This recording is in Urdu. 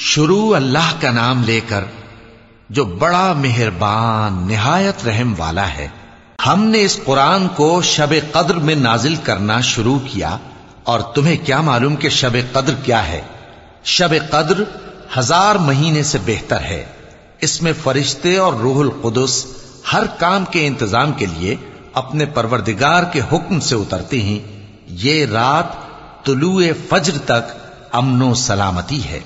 شروع اللہ کا نام لے کر جو بڑا مہربان، نہایت رحم والا ہے، ہم نے اس قرآن کو شب قدر میں نازل کرنا شروع کیا اور تمہیں کیا معلوم کہ شب قدر کیا ہے؟ شب قدر ہزار مہینے سے بہتر ہے۔ اس میں فرشتے اور روح القدس ہر کام کے انتظام کے لیے اپنے پروردگار کے حکم سے اترتی ہیں۔ یہ رات طلوع فجر تک امن و سلامتی ہے۔